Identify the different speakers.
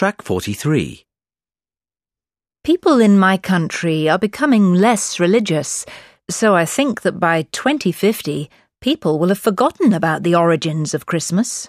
Speaker 1: Track 43.
Speaker 2: People in my country are becoming less religious, so I think that by 2050, people will have forgotten about the origins of Christmas.